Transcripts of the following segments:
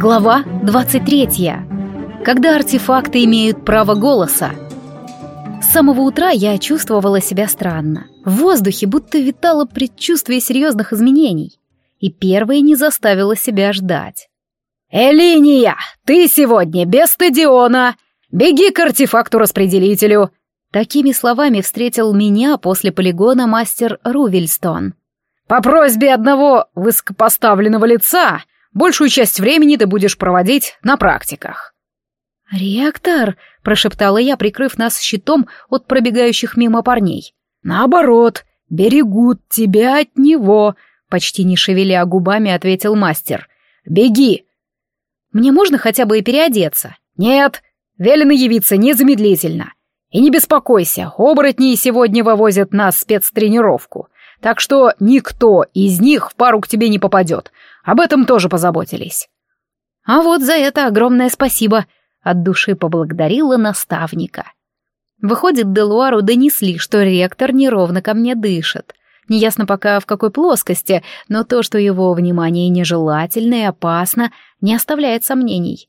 Глава 23. Когда артефакты имеют право голоса. С самого утра я чувствовала себя странно. В воздухе будто витало предчувствие серьезных изменений. И первое не заставило себя ждать. «Элиния, ты сегодня без стадиона! Беги к артефакту-распределителю!» Такими словами встретил меня после полигона мастер Рувельстон. «По просьбе одного высокопоставленного лица Большую часть времени ты будешь проводить на практиках». «Реактор!» — прошептала я, прикрыв нас щитом от пробегающих мимо парней. «Наоборот, берегут тебя от него!» — почти не шевеля губами, ответил мастер. «Беги!» «Мне можно хотя бы и переодеться?» «Нет, велено явиться незамедлительно. И не беспокойся, оборотни сегодня вывозят на спецтренировку, так что никто из них в пару к тебе не попадет. Об этом тоже позаботились. А вот за это огромное спасибо. От души поблагодарила наставника. Выходит, Делуару донесли, что ректор неровно ко мне дышит. Неясно пока в какой плоскости, но то, что его внимание нежелательно и опасно, не оставляет сомнений.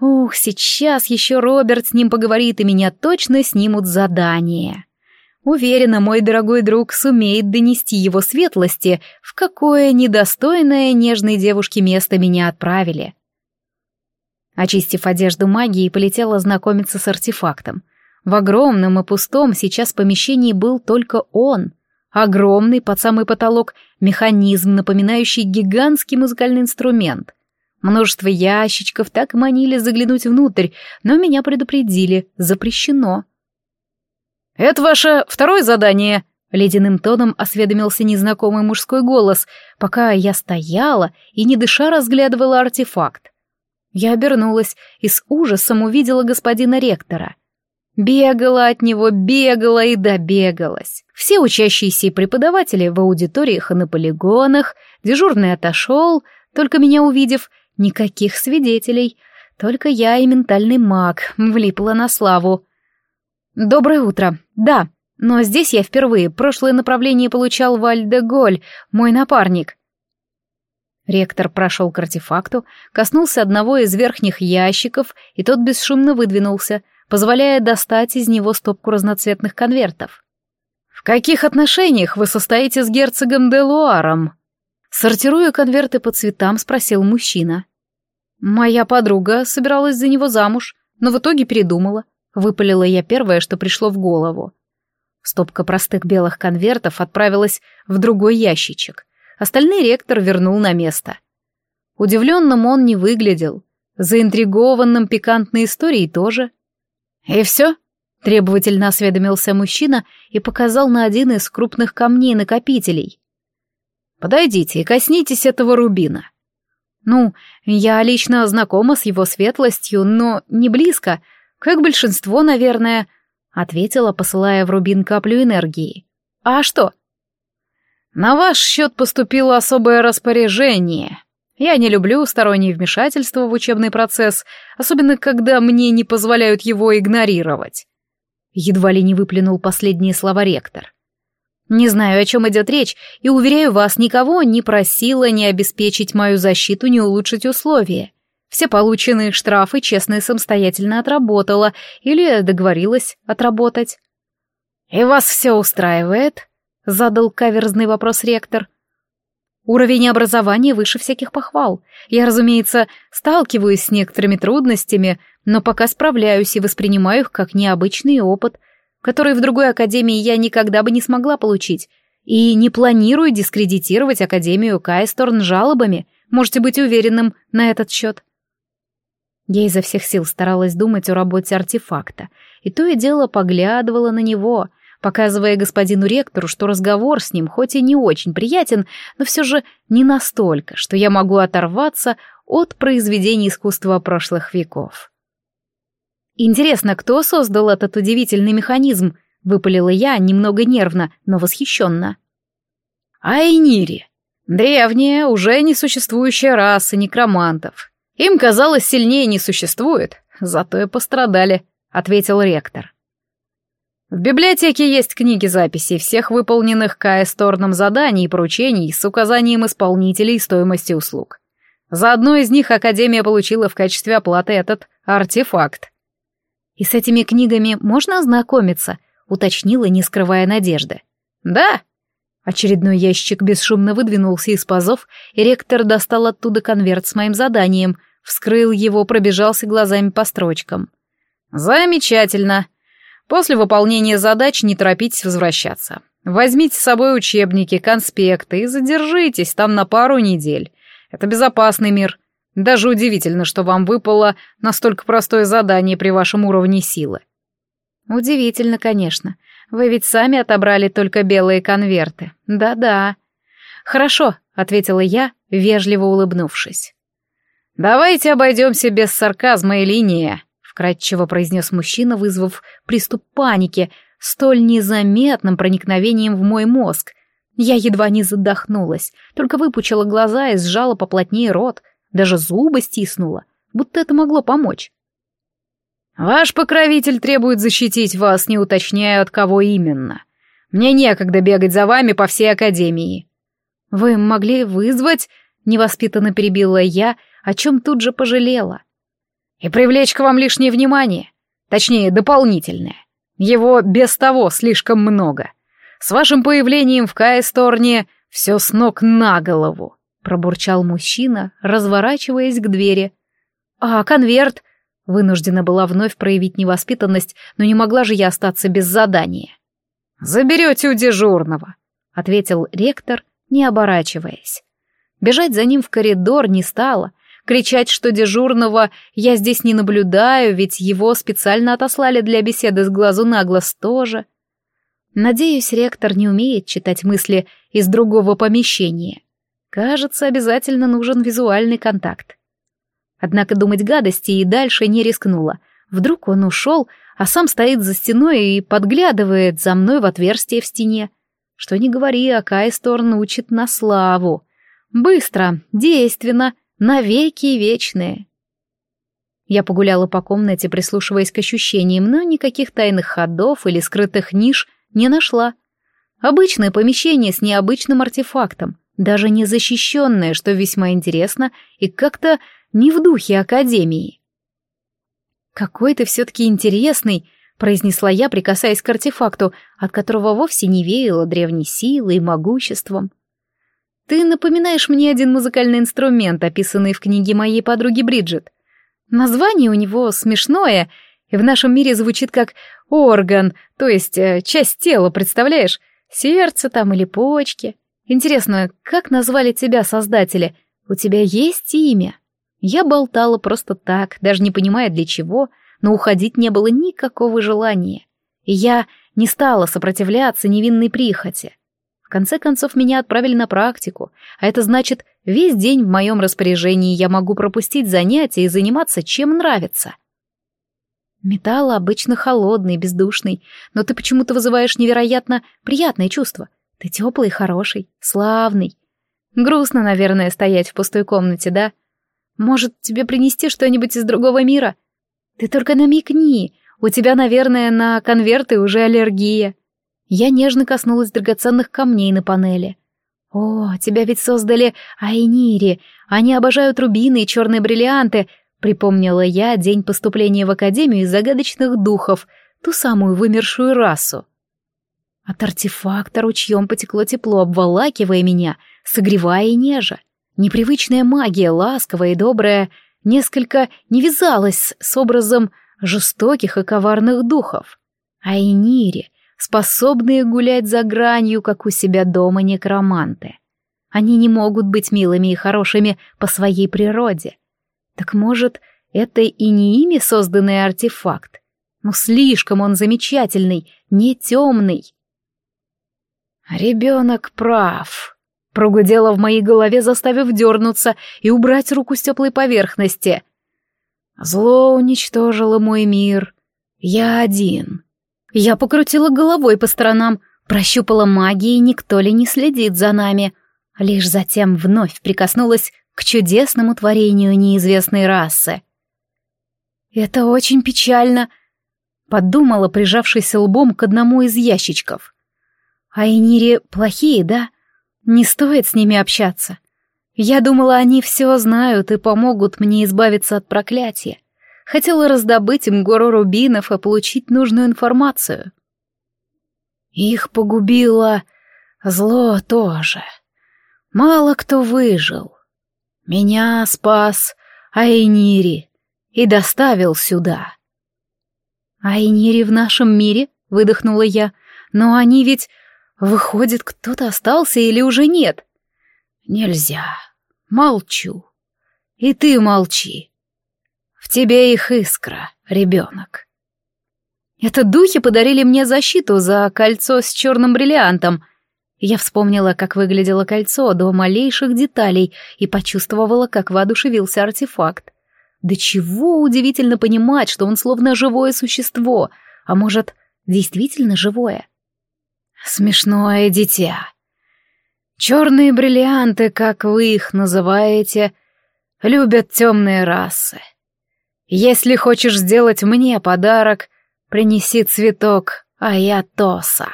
Ух, сейчас еще Роберт с ним поговорит, и меня точно снимут задание. Уверена, мой дорогой друг сумеет донести его светлости, в какое недостойное нежной девушке место меня отправили. Очистив одежду магии, полетела знакомиться с артефактом. В огромном и пустом сейчас помещении был только он. Огромный, под самый потолок, механизм, напоминающий гигантский музыкальный инструмент. Множество ящичков так манили заглянуть внутрь, но меня предупредили, запрещено. «Это ваше второе задание», — ледяным тоном осведомился незнакомый мужской голос, пока я стояла и не дыша разглядывала артефакт. Я обернулась и с ужасом увидела господина ректора. Бегала от него, бегала и добегалась. Все учащиеся и преподаватели в аудиториях и на полигонах, дежурный отошел, только меня увидев, никаких свидетелей, только я и ментальный маг влипла на славу. «Доброе утро», «Да, но здесь я впервые. Прошлое направление получал Вальдеголь, мой напарник». Ректор прошел к артефакту, коснулся одного из верхних ящиков, и тот бесшумно выдвинулся, позволяя достать из него стопку разноцветных конвертов. «В каких отношениях вы состоите с герцогом Делуаром? Сортируя конверты по цветам, спросил мужчина. «Моя подруга собиралась за него замуж, но в итоге передумала. Выпалила я первое, что пришло в голову. Стопка простых белых конвертов отправилась в другой ящичек. Остальные ректор вернул на место. Удивленным он не выглядел. Заинтригованным пикантной историей тоже. «И все?» — требовательно осведомился мужчина и показал на один из крупных камней-накопителей. «Подойдите и коснитесь этого рубина». «Ну, я лично знакома с его светлостью, но не близко», как большинство, наверное, ответила, посылая в рубин каплю энергии. А что? На ваш счет поступило особое распоряжение. Я не люблю сторонние вмешательство в учебный процесс, особенно когда мне не позволяют его игнорировать. Едва ли не выплюнул последние слова ректор. Не знаю, о чем идет речь, и, уверяю вас, никого не просила не обеспечить мою защиту, не улучшить условия. Все полученные штрафы честно и самостоятельно отработала или договорилась отработать. «И вас все устраивает?» — задал каверзный вопрос ректор. «Уровень образования выше всяких похвал. Я, разумеется, сталкиваюсь с некоторыми трудностями, но пока справляюсь и воспринимаю их как необычный опыт, который в другой академии я никогда бы не смогла получить. И не планирую дискредитировать Академию Кайсторн жалобами, можете быть уверенным на этот счет. Я изо всех сил старалась думать о работе артефакта, и то и дело поглядывала на него, показывая господину ректору, что разговор с ним хоть и не очень приятен, но все же не настолько, что я могу оторваться от произведений искусства прошлых веков. «Интересно, кто создал этот удивительный механизм?» — выпалила я немного нервно, но восхищенно. «Айнири. Древняя, уже несуществующая раса некромантов», им казалось, сильнее не существует, зато и пострадали, ответил ректор. В библиотеке есть книги записей всех выполненных КС Торном заданий и поручений с указанием исполнителей и стоимости услуг. За одно из них Академия получила в качестве оплаты этот артефакт. «И с этими книгами можно ознакомиться?» — уточнила, не скрывая надежды. «Да», Очередной ящик бесшумно выдвинулся из пазов, и ректор достал оттуда конверт с моим заданием, вскрыл его, пробежался глазами по строчкам. «Замечательно. После выполнения задач не торопитесь возвращаться. Возьмите с собой учебники, конспекты и задержитесь там на пару недель. Это безопасный мир. Даже удивительно, что вам выпало настолько простое задание при вашем уровне силы». «Удивительно, конечно. Вы ведь сами отобрали только белые конверты. Да-да. Хорошо, ответила я, вежливо улыбнувшись. Давайте обойдемся без сарказма и линии, вкрадчиво произнес мужчина, вызвав приступ паники, столь незаметным проникновением в мой мозг. Я едва не задохнулась, только выпучила глаза и сжала поплотнее рот, даже зубы стиснула, будто это могло помочь. Ваш покровитель требует защитить вас, не уточняя, от кого именно. Мне некогда бегать за вами по всей академии. Вы могли вызвать, невоспитанно перебила я, о чем тут же пожалела. И привлечь к вам лишнее внимание, точнее, дополнительное. Его без того слишком много. С вашим появлением в кайсторне все с ног на голову, пробурчал мужчина, разворачиваясь к двери. А конверт? Вынуждена была вновь проявить невоспитанность, но не могла же я остаться без задания. «Заберете у дежурного», — ответил ректор, не оборачиваясь. Бежать за ним в коридор не стало, кричать, что дежурного «я здесь не наблюдаю», ведь его специально отослали для беседы с глазу на глаз тоже. Надеюсь, ректор не умеет читать мысли из другого помещения. Кажется, обязательно нужен визуальный контакт. Однако думать гадости и дальше не рискнула. Вдруг он ушел, а сам стоит за стеной и подглядывает за мной в отверстие в стене. Что не говори, а Кайсторн учит на славу. Быстро, действенно, навеки вечные. Я погуляла по комнате, прислушиваясь к ощущениям, но никаких тайных ходов или скрытых ниш не нашла. Обычное помещение с необычным артефактом, даже незащищенное, что весьма интересно и как-то не в духе Академии. «Какой ты все-таки интересный!» — произнесла я, прикасаясь к артефакту, от которого вовсе не веяло древней силой и могуществом. «Ты напоминаешь мне один музыкальный инструмент, описанный в книге моей подруги Бриджит. Название у него смешное и в нашем мире звучит как «орган», то есть э, часть тела, представляешь? Сердце там или почки. Интересно, как назвали тебя создатели? У тебя есть имя?» Я болтала просто так, даже не понимая для чего, но уходить не было никакого желания. И я не стала сопротивляться невинной прихоти. В конце концов, меня отправили на практику, а это значит, весь день в моем распоряжении я могу пропустить занятия и заниматься чем нравится. Металл обычно холодный, бездушный, но ты почему-то вызываешь невероятно приятное чувство. Ты теплый, хороший, славный. Грустно, наверное, стоять в пустой комнате, да? — может, тебе принести что-нибудь из другого мира? Ты только намекни. У тебя, наверное, на конверты уже аллергия. Я нежно коснулась драгоценных камней на панели. О, тебя ведь создали Айнири. Они обожают рубины и черные бриллианты. Припомнила я день поступления в Академию загадочных духов, ту самую вымершую расу. От артефакта ручьем потекло тепло, обволакивая меня, согревая и нежа. Непривычная магия, ласковая и добрая, несколько не вязалась с образом жестоких и коварных духов. А и Энири, способные гулять за гранью, как у себя дома некроманты. Они не могут быть милыми и хорошими по своей природе. Так может, это и не ими созданный артефакт? Но слишком он замечательный, не темный. «Ребенок прав», Прогудело в моей голове, заставив дернуться и убрать руку с теплой поверхности. Зло уничтожило мой мир. Я один. Я покрутила головой по сторонам, прощупала магией, никто ли не следит за нами. Лишь затем вновь прикоснулась к чудесному творению неизвестной расы. «Это очень печально», — подумала, прижавшись лбом к одному из ящичков. «Айнири плохие, да? Не стоит с ними общаться. Я думала, они все знают и помогут мне избавиться от проклятия. Хотела раздобыть им гору рубинов и получить нужную информацию. Их погубило зло тоже. Мало кто выжил. Меня спас Айнири и доставил сюда. «Айнири в нашем мире?» — выдохнула я. «Но они ведь Выходит, кто-то остался или уже нет? Нельзя. Молчу. И ты молчи. В тебе их искра, ребенок. Это духи подарили мне защиту за кольцо с черным бриллиантом. Я вспомнила, как выглядело кольцо до малейших деталей и почувствовала, как воодушевился артефакт. Да чего удивительно понимать, что он словно живое существо, а может, действительно живое — смешное дитя. Черные бриллианты, как вы их называете, любят темные расы. Если хочешь сделать мне подарок, принеси цветок, а я тоса.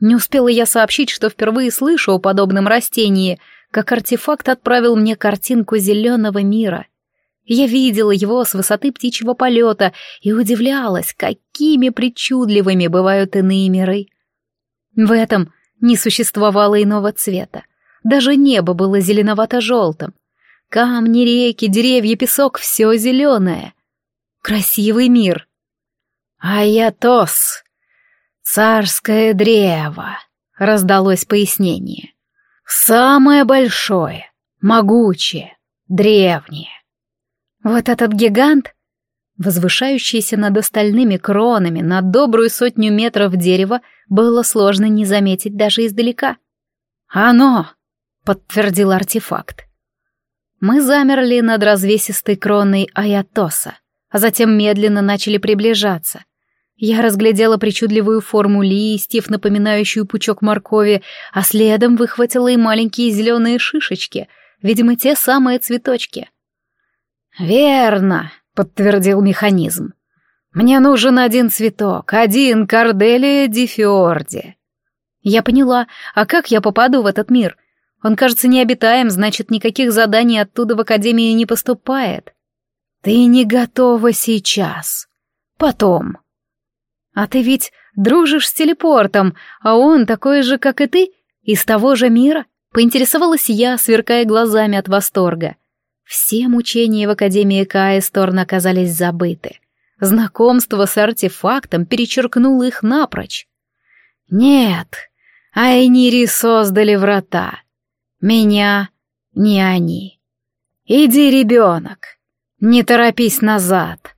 Не успела я сообщить, что впервые слышу о подобном растении, как артефакт отправил мне картинку зеленого мира. Я видела его с высоты птичьего полета и удивлялась, какими причудливыми бывают иные миры — в этом не существовало иного цвета. Даже небо было зеленовато-желтым. Камни, реки, деревья, песок — все зеленое. Красивый мир. А я тос. Царское древо, раздалось пояснение. Самое большое, могучее, древнее. Вот этот гигант Возвышающееся над остальными кронами на добрую сотню метров дерева было сложно не заметить даже издалека. «Оно!» — подтвердил артефакт. Мы замерли над развесистой кроной Аятоса, а затем медленно начали приближаться. Я разглядела причудливую форму листьев, напоминающую пучок моркови, а следом выхватила и маленькие зеленые шишечки, видимо, те самые цветочки. «Верно!» подтвердил механизм. «Мне нужен один цветок, один Корделия ди Фиорди». Я поняла, а как я попаду в этот мир? Он кажется необитаем, значит, никаких заданий оттуда в Академии не поступает. Ты не готова сейчас. Потом. А ты ведь дружишь с телепортом, а он такой же, как и ты, из того же мира? Поинтересовалась я, сверкая глазами от восторга. Все мучения в Академии Каэсторн оказались забыты. Знакомство с артефактом перечеркнуло их напрочь. Нет, Айнири создали врата. Меня не они. Иди, ребенок, не торопись назад.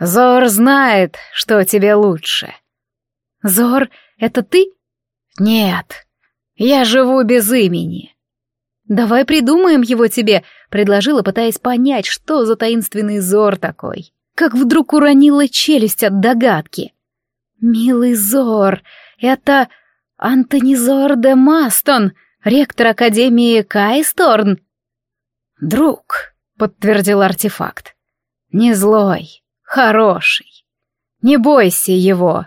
Зор знает, что тебе лучше. Зор, это ты? Нет, я живу без имени. «Давай придумаем его тебе», — предложила, пытаясь понять, что за таинственный зор такой. Как вдруг уронила челюсть от догадки. «Милый зор, это Антонизор де Мастон, ректор Академии Кайсторн». «Друг», — подтвердил артефакт. «Не злой, хороший. Не бойся его».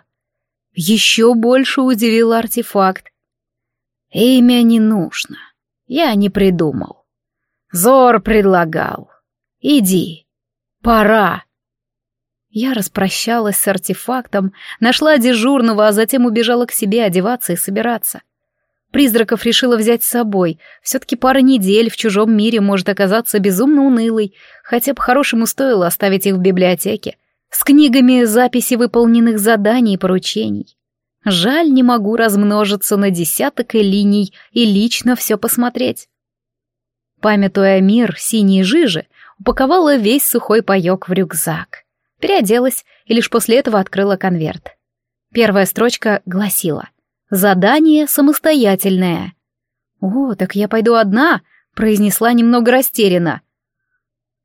Еще больше удивил артефакт. «Имя не нужно я не придумал. Зор предлагал. Иди. Пора. Я распрощалась с артефактом, нашла дежурного, а затем убежала к себе одеваться и собираться. Призраков решила взять с собой. Все-таки пара недель в чужом мире может оказаться безумно унылой, хотя по-хорошему стоило оставить их в библиотеке. С книгами записи выполненных заданий и поручений. Жаль, не могу размножиться на десяток и линий и лично все посмотреть. Памятуя мир синей жижи, упаковала весь сухой паёк в рюкзак. Переоделась и лишь после этого открыла конверт. Первая строчка гласила «Задание самостоятельное». «О, так я пойду одна», — произнесла немного растерянно.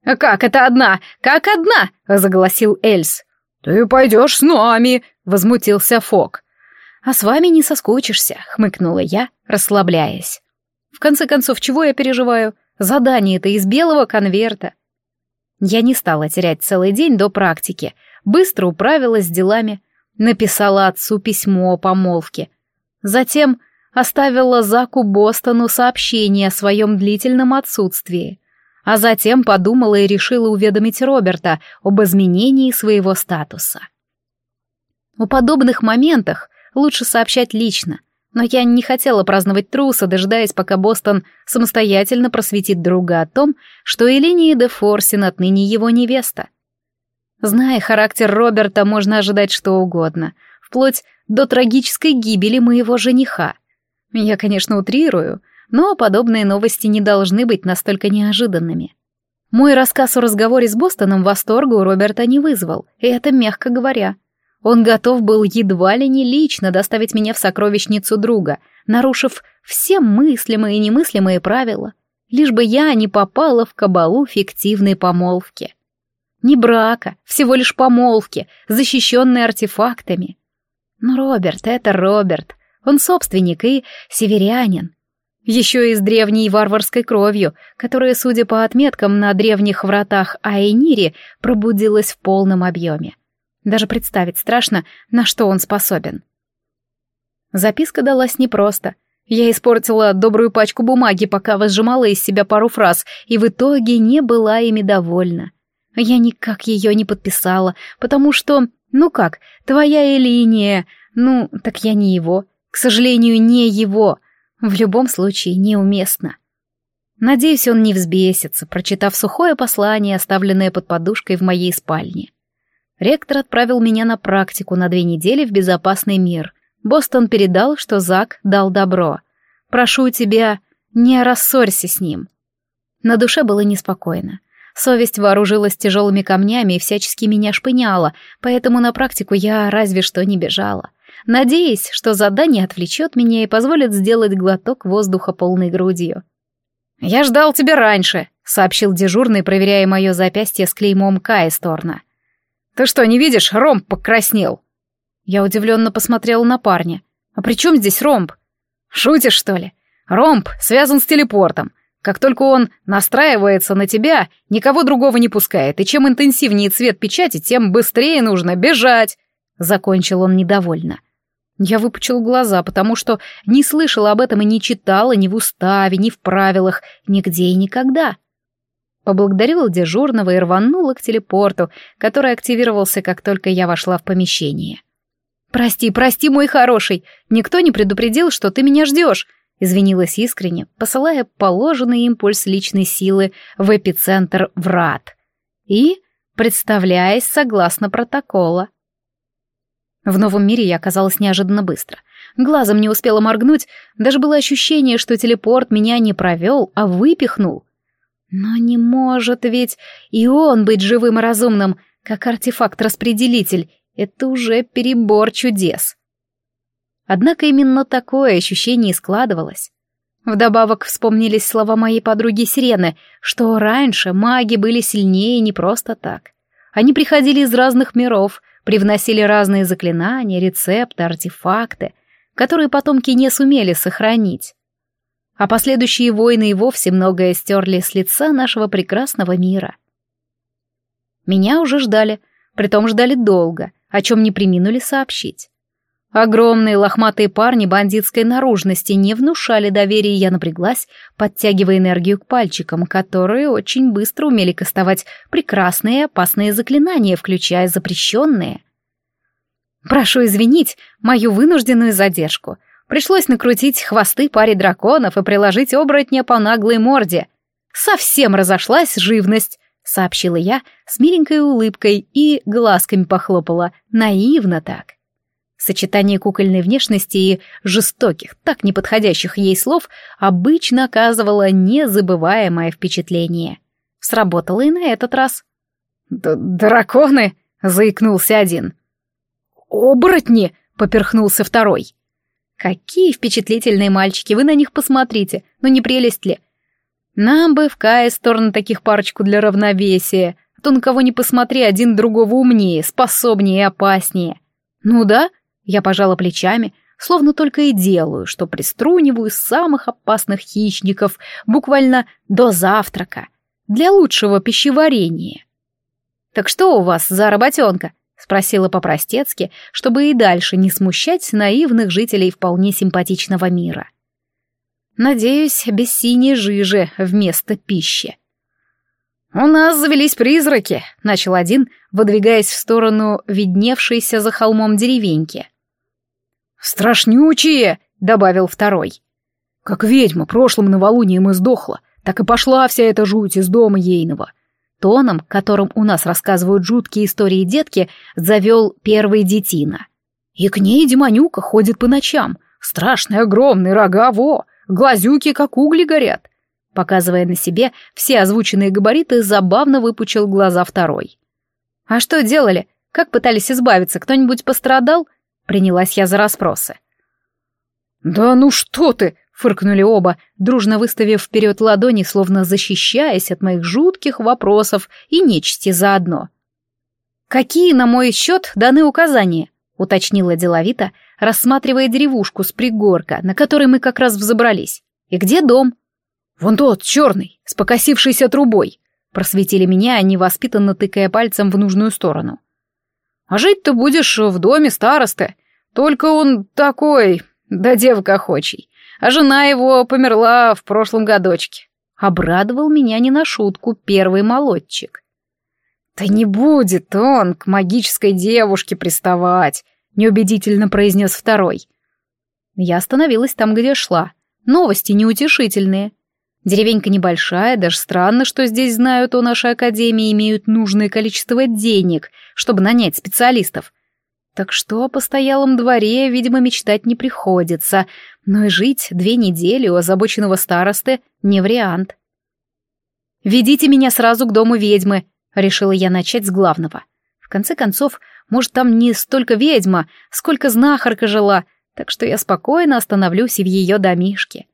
«Как это одна? Как одна?» — заголосил Эльс. «Ты пойдешь с нами!» — возмутился Фок а с вами не соскучишься», — хмыкнула я, расслабляясь. «В конце концов, чего я переживаю? Задание-то из белого конверта». Я не стала терять целый день до практики, быстро управилась с делами, написала отцу письмо о помолвке. Затем оставила Заку Бостону сообщение о своем длительном отсутствии, а затем подумала и решила уведомить Роберта об изменении своего статуса. О подобных моментах лучше сообщать лично, но я не хотела праздновать труса, дожидаясь, пока Бостон самостоятельно просветит друга о том, что Элиния де Форсин отныне его невеста. Зная характер Роберта, можно ожидать что угодно, вплоть до трагической гибели моего жениха. Я, конечно, утрирую, но подобные новости не должны быть настолько неожиданными. Мой рассказ о разговоре с Бостоном восторга у Роберта не вызвал, и это мягко говоря — он готов был едва ли не лично доставить меня в сокровищницу друга, нарушив все мыслимые и немыслимые правила, лишь бы я не попала в кабалу фиктивной помолвки. Не брака, всего лишь помолвки, защищенные артефактами. Но Роберт — это Роберт. Он собственник и северянин. Еще и с древней варварской кровью, которая, судя по отметкам на древних вратах Айнири, пробудилась в полном объеме. Даже представить страшно, на что он способен. Записка далась непросто. Я испортила добрую пачку бумаги, пока выжимала из себя пару фраз, и в итоге не была ими довольна. Я никак ее не подписала, потому что... Ну как, твоя Элиния... Ну, так я не его. К сожалению, не его. В любом случае, неуместно. Надеюсь, он не взбесится, прочитав сухое послание, оставленное под подушкой в моей спальне. Ректор отправил меня на практику на две недели в безопасный мир. Бостон передал, что Зак дал добро. «Прошу тебя, не рассорься с ним». На душе было неспокойно. Совесть вооружилась тяжелыми камнями и всячески меня шпыняла, поэтому на практику я разве что не бежала, надеясь, что задание отвлечет меня и позволит сделать глоток воздуха полной грудью. «Я ждал тебя раньше», — сообщил дежурный, проверяя мое запястье с клеймом Кайсторна. Сторна. Ты что, не видишь, ромб покраснел?» Я удивленно посмотрела на парня. «А при чем здесь ромб?» «Шутишь, что ли? Ромб связан с телепортом. Как только он настраивается на тебя, никого другого не пускает, и чем интенсивнее цвет печати, тем быстрее нужно бежать!» Закончил он недовольно. Я выпучил глаза, потому что не слышала об этом и не читала ни в уставе, ни в правилах, нигде и никогда. Поблагодарил дежурного и рванула к телепорту, который активировался, как только я вошла в помещение. «Прости, прости, мой хороший! Никто не предупредил, что ты меня ждешь!» Извинилась искренне, посылая положенный импульс личной силы в эпицентр врат. И представляясь согласно протокола. В новом мире я оказалась неожиданно быстро. Глазом не успела моргнуть, даже было ощущение, что телепорт меня не провел, а выпихнул — но не может ведь и он быть живым и разумным, как артефакт-распределитель. Это уже перебор чудес. Однако именно такое ощущение и складывалось. Вдобавок вспомнились слова моей подруги Сирены, что раньше маги были сильнее не просто так. Они приходили из разных миров, привносили разные заклинания, рецепты, артефакты, которые потомки не сумели сохранить а последующие войны и вовсе многое стерли с лица нашего прекрасного мира. Меня уже ждали, притом ждали долго, о чем не приминули сообщить. Огромные лохматые парни бандитской наружности не внушали доверия, я напряглась, подтягивая энергию к пальчикам, которые очень быстро умели кастовать прекрасные опасные заклинания, включая запрещенные. «Прошу извинить мою вынужденную задержку», Пришлось накрутить хвосты паре драконов и приложить оборотня по наглой морде. «Совсем разошлась живность», — сообщила я с миленькой улыбкой и глазками похлопала, наивно так. Сочетание кукольной внешности и жестоких, так неподходящих ей слов обычно оказывало незабываемое впечатление. Сработало и на этот раз. Д «Драконы!» — заикнулся один. «Оборотни!» — поперхнулся второй. Какие впечатлительные мальчики, вы на них посмотрите, ну не прелесть ли? Нам бы в Каесторн таких парочку для равновесия, а то на кого не посмотри, один другого умнее, способнее и опаснее. Ну да, я пожала плечами, словно только и делаю, что приструниваю самых опасных хищников буквально до завтрака, для лучшего пищеварения. Так что у вас за работенка? Спросила по-простецки, чтобы и дальше не смущать наивных жителей вполне симпатичного мира. Надеюсь, без синей жижи вместо пищи. «У нас завелись призраки», — начал один, выдвигаясь в сторону видневшейся за холмом деревеньки. «Страшнючие!» — добавил второй. «Как ведьма прошлым новолунием издохла, так и пошла вся эта жуть из дома ейного тоном, которым у нас рассказывают жуткие истории детки, завел первый детина. И к ней демонюка ходит по ночам. Страшные огромные рога, во! Глазюки, как угли, горят. Показывая на себе все озвученные габариты, забавно выпучил глаза второй. «А что делали? Как пытались избавиться? Кто-нибудь пострадал?» Принялась я за расспросы. «Да ну что ты!» Фыркнули оба, дружно выставив вперед ладони, словно защищаясь от моих жутких вопросов и нечисти заодно. «Какие, на мой счет, даны указания?» — уточнила деловито, рассматривая деревушку с пригорка, на которой мы как раз взобрались. «И где дом?» «Вон тот, черный, с покосившейся трубой», — просветили меня, невоспитанно тыкая пальцем в нужную сторону. «А жить ты будешь в доме старосты, только он такой, да девка охочий а жена его померла в прошлом годочке. Обрадовал меня не на шутку первый молодчик. «Да не будет он к магической девушке приставать», — неубедительно произнес второй. Я остановилась там, где шла. Новости неутешительные. Деревенька небольшая, даже странно, что здесь знают о нашей академии и имеют нужное количество денег, чтобы нанять специалистов. Так что о постоялом дворе, видимо, мечтать не приходится, но и жить две недели у озабоченного старосты не вариант. «Ведите меня сразу к дому ведьмы», — решила я начать с главного. В конце концов, может, там не столько ведьма, сколько знахарка жила, так что я спокойно остановлюсь и в ее домишке.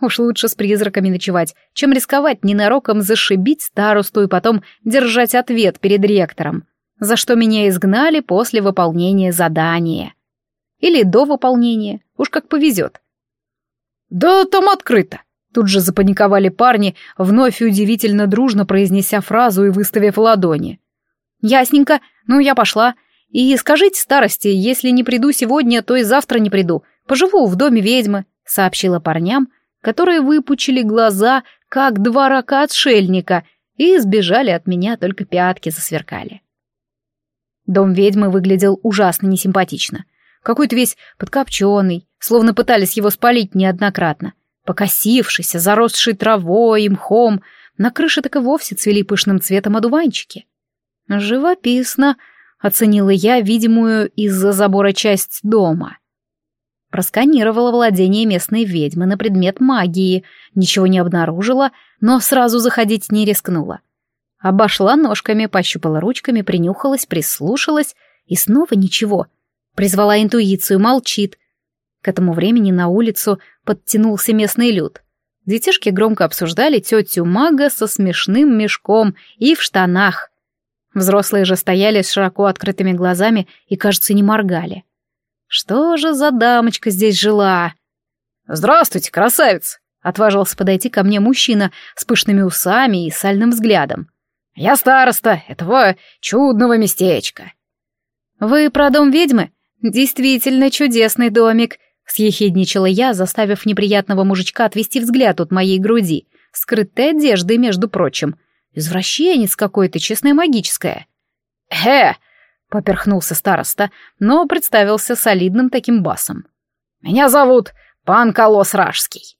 Уж лучше с призраками ночевать, чем рисковать ненароком зашибить старосту и потом держать ответ перед ректором за что меня изгнали после выполнения задания. Или до выполнения, уж как повезет. «Да там открыто!» Тут же запаниковали парни, вновь удивительно дружно произнеся фразу и выставив ладони. «Ясненько, ну я пошла. И скажите старости, если не приду сегодня, то и завтра не приду. Поживу в доме ведьмы», — сообщила парням, которые выпучили глаза, как два рака отшельника, и сбежали от меня, только пятки засверкали. Дом ведьмы выглядел ужасно несимпатично. Какой-то весь подкопченный, словно пытались его спалить неоднократно. Покосившийся, заросший травой и мхом, на крыше так и вовсе цвели пышным цветом одуванчики. «Живописно», — оценила я видимую из-за забора часть дома. Просканировала владение местной ведьмы на предмет магии, ничего не обнаружила, но сразу заходить не рискнула. Обошла ножками, пощупала ручками, принюхалась, прислушалась, и снова ничего. Призвала интуицию, молчит. К этому времени на улицу подтянулся местный люд. Детишки громко обсуждали тетю Мага со смешным мешком и в штанах. Взрослые же стояли с широко открытыми глазами и, кажется, не моргали. Что же за дамочка здесь жила? «Здравствуйте, красавец!» — отважился подойти ко мне мужчина с пышными усами и сальным взглядом. Я староста этого чудного местечка». «Вы про дом ведьмы? Действительно чудесный домик», — съехидничала я, заставив неприятного мужичка отвести взгляд от моей груди, скрытой одежды, между прочим. «Извращенец какой-то, честное магическое». Э, — поперхнулся староста, но представился солидным таким басом. «Меня зовут пан Колос Ражский».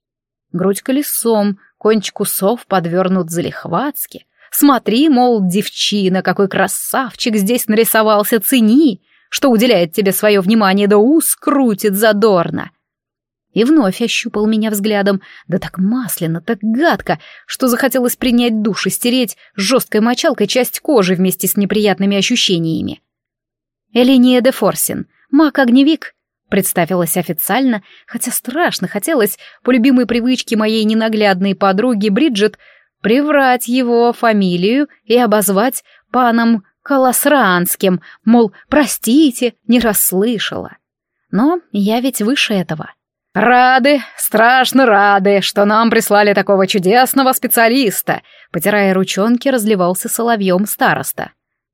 Грудь колесом, кончик усов подвернут залихватски, Смотри, мол, девчина, какой красавчик здесь нарисовался, цени, что уделяет тебе свое внимание, да ус крутит задорно. И вновь ощупал меня взглядом, да так масляно, так гадко, что захотелось принять душ и стереть жесткой мочалкой часть кожи вместе с неприятными ощущениями. Элиния де Форсин, маг-огневик, представилась официально, хотя страшно хотелось, по любимой привычке моей ненаглядной подруги Бриджит, приврать его фамилию и обозвать паном Колосранским, мол, простите, не расслышала. Но я ведь выше этого. «Рады, страшно рады, что нам прислали такого чудесного специалиста», потирая ручонки, разливался соловьем староста.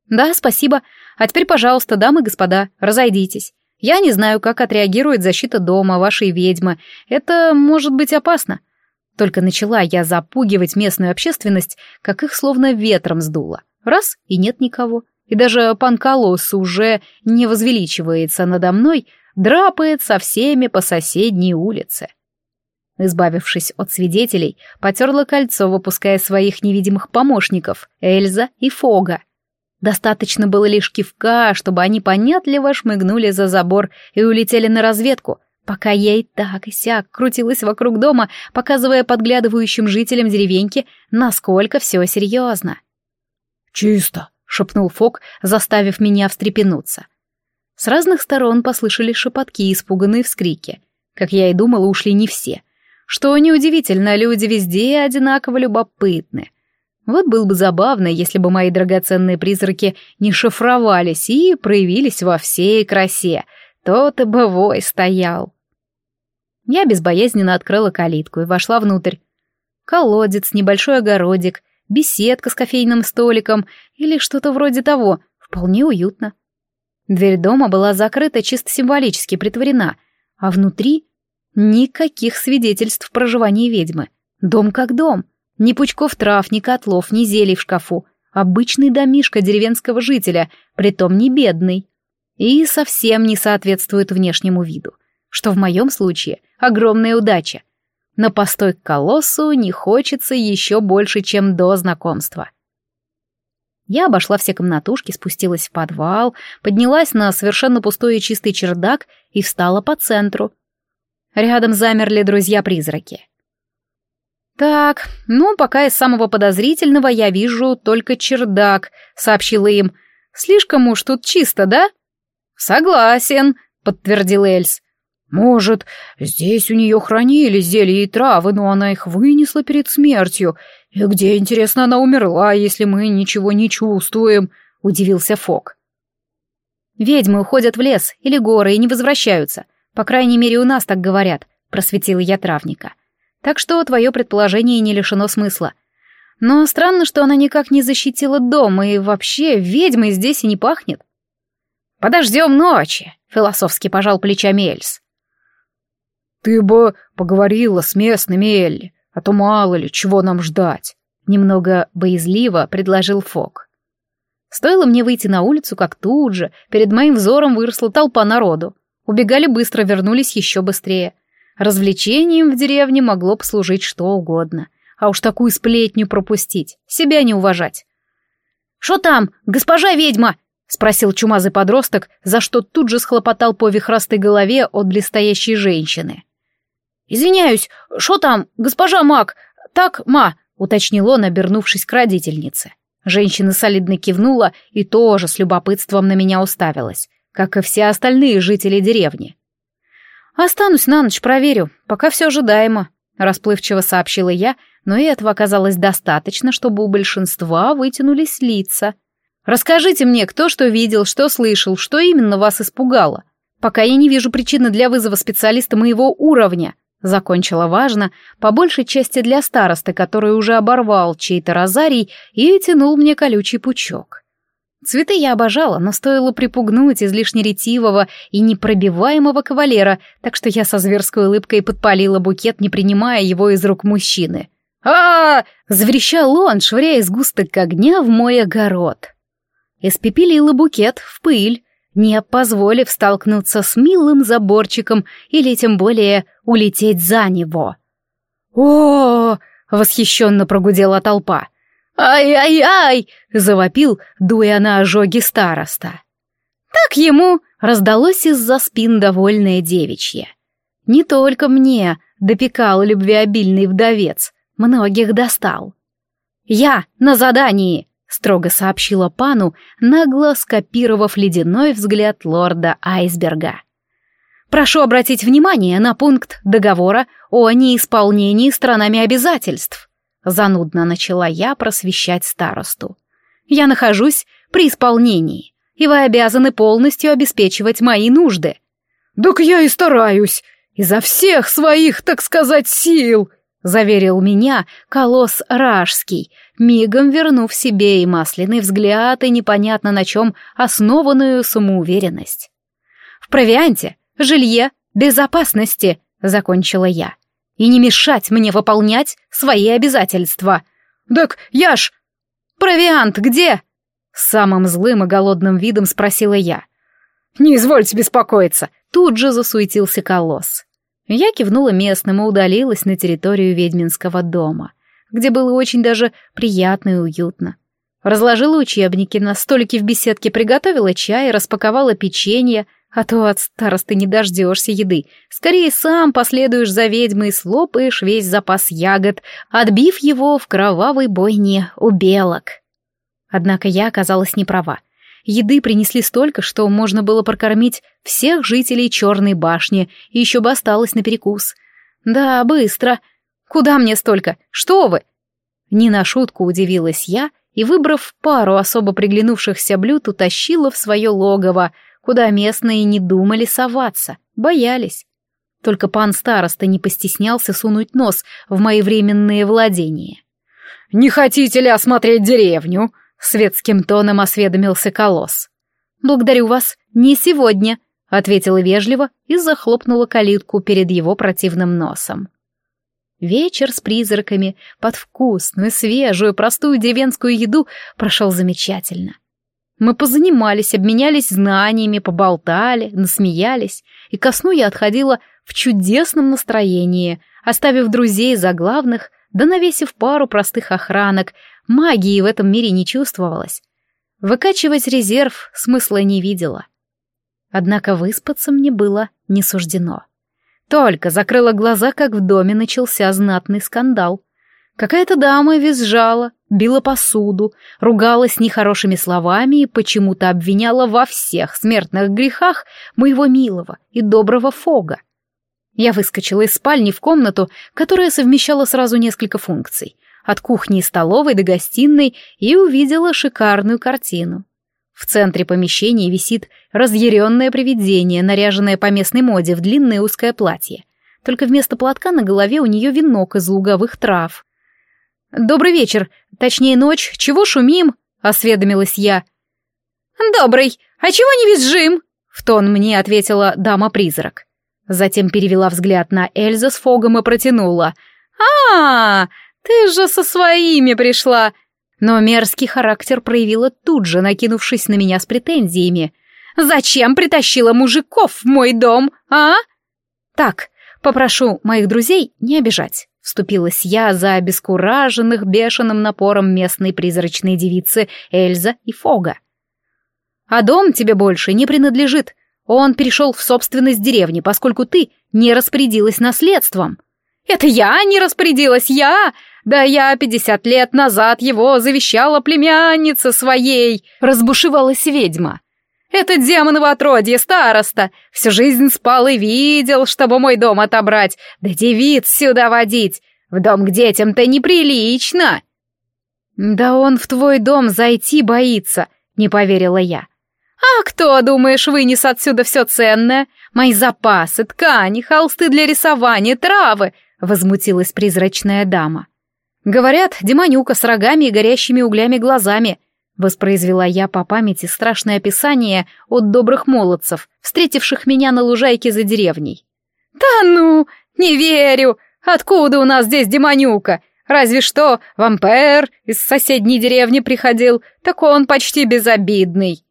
«Да, спасибо. А теперь, пожалуйста, дамы и господа, разойдитесь. Я не знаю, как отреагирует защита дома вашей ведьмы. Это может быть опасно. Только начала я запугивать местную общественность, как их словно ветром сдуло. Раз — и нет никого. И даже пан Колосс уже не возвеличивается надо мной, драпает со всеми по соседней улице. Избавившись от свидетелей, потерла кольцо, выпуская своих невидимых помощников, Эльза и Фога. Достаточно было лишь кивка, чтобы они понятливо шмыгнули за забор и улетели на разведку, Пока я и так и сяк крутилась вокруг дома, показывая подглядывающим жителям деревеньки, насколько все серьезно. «Чисто», — шепнул Фок, заставив меня встрепенуться. С разных сторон послышались шепотки и испуганные вскрики. Как я и думала, ушли не все. Что неудивительно, люди везде одинаково любопытны. Вот было бы забавно, если бы мои драгоценные призраки не шифровались и проявились во всей красе. То-то бы вой стоял. Я безбоязненно открыла калитку и вошла внутрь. Колодец, небольшой огородик, беседка с кофейным столиком или что-то вроде того. Вполне уютно. Дверь дома была закрыта чисто символически, притворена, а внутри никаких свидетельств проживания ведьмы. Дом как дом. Ни пучков трав, ни котлов, ни зелий в шкафу. Обычный домишка деревенского жителя, притом не бедный. И совсем не соответствует внешнему виду, что в моем случае – огромная удача. На постой к колоссу не хочется еще больше, чем до знакомства. Я обошла все комнатушки, спустилась в подвал, поднялась на совершенно пустой и чистый чердак и встала по центру. Рядом замерли друзья-призраки. «Так, ну, пока из самого подозрительного я вижу только чердак», — сообщила им. «Слишком уж тут чисто, да?» «Согласен», — подтвердил Эльс. Может, здесь у нее хранили зелья и травы, но она их вынесла перед смертью. И где, интересно, она умерла, если мы ничего не чувствуем?» — удивился Фок. «Ведьмы уходят в лес или горы и не возвращаются. По крайней мере, у нас так говорят», — просветила я травника. «Так что твое предположение не лишено смысла. Но странно, что она никак не защитила дом, и вообще ведьмой здесь и не пахнет». «Подождем ночи», — философски пожал плечами Эльс. Ты бы поговорила с местными Элли, а то мало ли чего нам ждать. Немного боязливо предложил Фок. Стоило мне выйти на улицу, как тут же, перед моим взором выросла толпа народу. Убегали быстро, вернулись еще быстрее. Развлечением в деревне могло послужить что угодно. А уж такую сплетню пропустить, себя не уважать. «Что там, госпожа ведьма?» — спросил чумазый подросток, за что тут же схлопотал по вихростой голове от блестящей женщины. «Извиняюсь, что там, госпожа Мак? Так, ма!» — уточнил он, обернувшись к родительнице. Женщина солидно кивнула и тоже с любопытством на меня уставилась, как и все остальные жители деревни. «Останусь на ночь, проверю, пока все ожидаемо», — расплывчиво сообщила я, но и этого оказалось достаточно, чтобы у большинства вытянулись лица. «Расскажите мне, кто что видел, что слышал, что именно вас испугало, пока я не вижу причины для вызова специалиста моего уровня», Закончила важно, по большей части для старосты, который уже оборвал чей-то розарий и тянул мне колючий пучок. Цветы я обожала, но стоило припугнуть излишне ретивого и непробиваемого кавалера, так что я со зверской улыбкой подпалила букет, не принимая его из рук мужчины. а, заверещал он, швыряя из густок огня в мой огород. Испепелила букет в пыль, не позволив столкнуться с милым заборчиком или тем более улететь за него. о, -о, -о восхищенно прогудела толпа. «Ай-ай-ай!» — завопил, дуя на ожоги староста. «Так ему!» — раздалось из-за спин довольное девичье. «Не только мне!» — допекал любвеобильный вдовец. «Многих достал!» «Я на задании!» строго сообщила пану, нагло скопировав ледяной взгляд лорда Айсберга. «Прошу обратить внимание на пункт договора о неисполнении сторонами обязательств», занудно начала я просвещать старосту. «Я нахожусь при исполнении, и вы обязаны полностью обеспечивать мои нужды». «Так я и стараюсь, изо всех своих, так сказать, сил», заверил меня колосс Рашский мигом вернув себе и масляный взгляд, и непонятно на чем основанную самоуверенность. «В провианте, жилье, безопасности», — закончила я. «И не мешать мне выполнять свои обязательства». «Так я ж...» «Провиант где?» — самым злым и голодным видом спросила я. «Не извольте беспокоиться!» — тут же засуетился колосс. Я кивнула местным и удалилась на территорию ведьминского дома — где было очень даже приятно и уютно. Разложила учебники на столике в беседке, приготовила чай, распаковала печенье, а то от старосты не дождешься еды. Скорее сам последуешь за ведьмой и слопаешь весь запас ягод, отбив его в кровавой бойне у белок. Однако я оказалась не права. Еды принесли столько, что можно было прокормить всех жителей Черной башни, и еще бы осталось на перекус. Да, быстро — Куда мне столько? Что вы?» Не на шутку удивилась я и, выбрав пару особо приглянувшихся блюд, утащила в свое логово, куда местные не думали соваться, боялись. Только пан староста не постеснялся сунуть нос в мои временные владения. «Не хотите ли осмотреть деревню?» — светским тоном осведомился колосс. «Благодарю вас, не сегодня», — ответила вежливо и захлопнула калитку перед его противным носом. Вечер с призраками под вкусную, свежую, простую деревенскую еду прошел замечательно. Мы позанимались, обменялись знаниями, поболтали, насмеялись, и ко сну я отходила в чудесном настроении, оставив друзей за главных, да навесив пару простых охранок, магии в этом мире не чувствовалось. Выкачивать резерв смысла не видела. Однако выспаться мне было не суждено. Только закрыла глаза, как в доме начался знатный скандал. Какая-то дама визжала, била посуду, ругалась нехорошими словами и почему-то обвиняла во всех смертных грехах моего милого и доброго Фога. Я выскочила из спальни в комнату, которая совмещала сразу несколько функций, от кухни и столовой до гостиной, и увидела шикарную картину. В центре помещения висит разъяренное привидение, наряженное по местной моде в длинное узкое платье. Только вместо платка на голове у нее венок из луговых трав. «Добрый вечер, точнее ночь, чего шумим?» — осведомилась я. «Добрый, а чего не визжим?» — в тон мне ответила дама-призрак. Затем перевела взгляд на Эльза с Фогом и протянула. «А, -а, -а ты же со своими пришла! но мерзкий характер проявила тут же, накинувшись на меня с претензиями. «Зачем притащила мужиков в мой дом, а?» «Так, попрошу моих друзей не обижать», — вступилась я за обескураженных бешеным напором местной призрачной девицы Эльза и Фога. «А дом тебе больше не принадлежит. Он перешел в собственность деревни, поскольку ты не распорядилась наследством». Это я не распорядилась, я! Да я пятьдесят лет назад его завещала племяннице своей!» Разбушевалась ведьма. «Это в отродье, староста! Всю жизнь спал и видел, чтобы мой дом отобрать, да девиц сюда водить! В дом к детям-то неприлично!» «Да он в твой дом зайти боится», — не поверила я. «А кто, думаешь, вынес отсюда все ценное? Мои запасы, ткани, холсты для рисования, травы возмутилась призрачная дама. «Говорят, демонюка с рогами и горящими углями глазами», воспроизвела я по памяти страшное описание от добрых молодцев, встретивших меня на лужайке за деревней. «Да ну, не верю! Откуда у нас здесь демонюка? Разве что вампер из соседней деревни приходил, так он почти безобидный».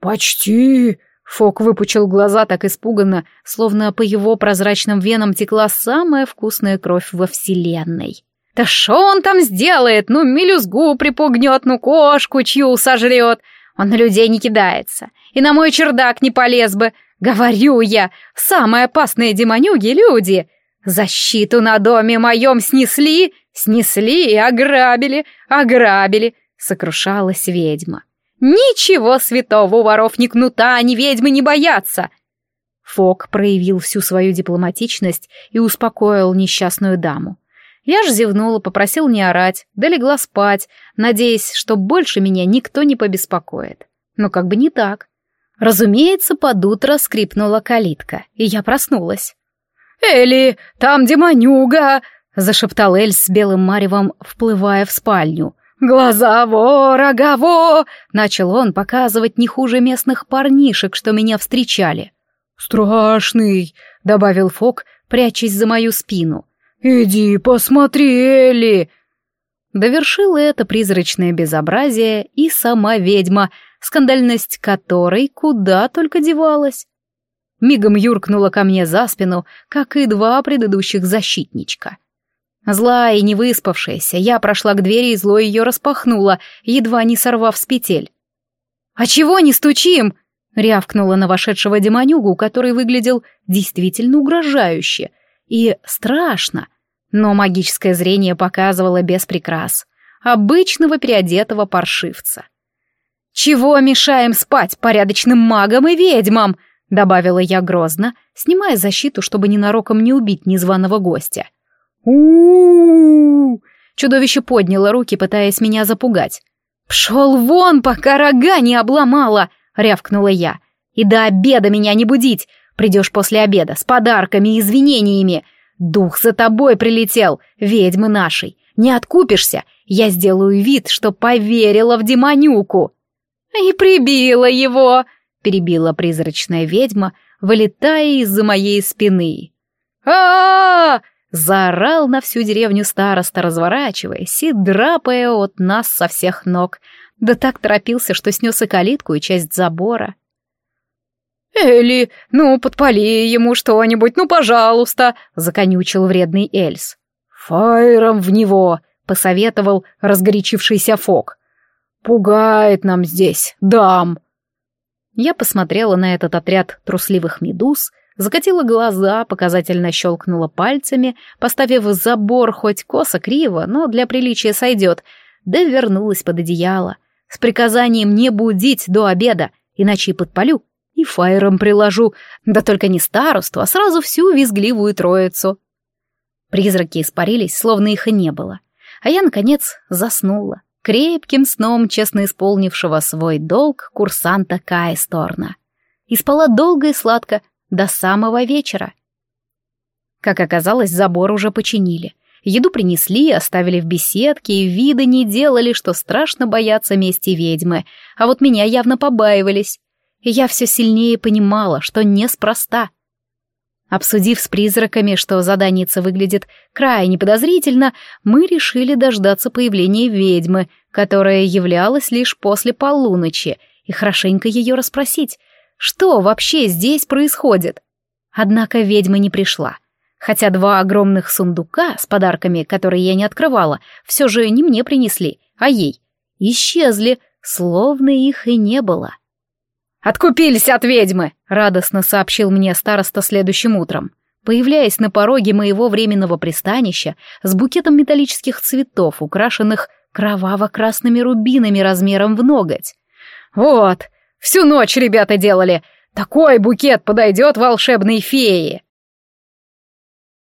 «Почти!» Фок выпучил глаза так испуганно, словно по его прозрачным венам текла самая вкусная кровь во вселенной. «Да что он там сделает? Ну, мелюзгу припугнет, ну, кошку чью сожрет. Он на людей не кидается. И на мой чердак не полез бы. Говорю я, самые опасные демонюги — люди. Защиту на доме моем снесли, снесли и ограбили, ограбили», — сокрушалась ведьма. Ничего святого, воров ни кнута, ни ведьмы не боятся. Фок проявил всю свою дипломатичность и успокоил несчастную даму. Я ж зевнула, попросил не орать, да легла спать, надеясь, что больше меня никто не побеспокоит. Но как бы не так. Разумеется, под утро скрипнула калитка, и я проснулась. Эли, там демонюга!» — зашептал Эль с белым маревом, вплывая в спальню — «Глаза вора, гаво!» — начал он показывать не хуже местных парнишек, что меня встречали. «Страшный!» — добавил Фок, прячась за мою спину. «Иди, посмотрели!» Довершила это призрачное безобразие и сама ведьма, скандальность которой куда только девалась. Мигом юркнула ко мне за спину, как и два предыдущих защитничка — Злая и невыспавшаяся, я прошла к двери и зло ее распахнула, едва не сорвав с петель. «А чего не стучим?» — рявкнула на вошедшего демонюгу, который выглядел действительно угрожающе и страшно, но магическое зрение показывало без прикрас обычного переодетого паршивца. «Чего мешаем спать порядочным магам и ведьмам?» — добавила я грозно, снимая защиту, чтобы ненароком не убить незваного гостя. — у Чудовище подняло руки, пытаясь меня запугать. «Пшел вон, пока рога не обломала!» — рявкнула я. «И до обеда меня не будить! Придешь после обеда с подарками и извинениями! Дух за тобой прилетел, ведьмы нашей! Не откупишься! Я сделаю вид, что поверила в демонюку!» «И прибила его!» — перебила призрачная ведьма, вылетая из-за моей спины. а, -а, -а, -а Заорал на всю деревню староста, разворачиваясь и драпая от нас со всех ног. Да так торопился, что снес и калитку, и часть забора. Эли, ну, подпали ему что-нибудь, ну, пожалуйста!» — законючил вредный Эльс. «Фаером в него!» — посоветовал разгорячившийся Фок. «Пугает нам здесь, дам!» Я посмотрела на этот отряд трусливых медуз — закатила глаза, показательно щелкнула пальцами, поставив забор хоть косо криво, но для приличия сойдет, да вернулась под одеяло. С приказанием не будить до обеда, иначе и подпалю, и фаером приложу, да только не старосту, а сразу всю визгливую троицу. Призраки испарились, словно их и не было. А я, наконец, заснула, крепким сном честно исполнившего свой долг курсанта Кайсторна И спала долго и сладко, до самого вечера. Как оказалось, забор уже починили. Еду принесли, оставили в беседке, и вида не делали, что страшно боятся мести ведьмы, а вот меня явно побаивались. И я все сильнее понимала, что неспроста. Обсудив с призраками, что заданица выглядит крайне подозрительно, мы решили дождаться появления ведьмы, которая являлась лишь после полуночи, и хорошенько ее расспросить, что вообще здесь происходит? Однако ведьма не пришла. Хотя два огромных сундука с подарками, которые я не открывала, все же не мне принесли, а ей, исчезли, словно их и не было. «Откупились от ведьмы!» — радостно сообщил мне староста следующим утром, появляясь на пороге моего временного пристанища с букетом металлических цветов, украшенных кроваво-красными рубинами размером в ноготь. «Вот, Всю ночь ребята делали. Такой букет подойдет волшебной фее.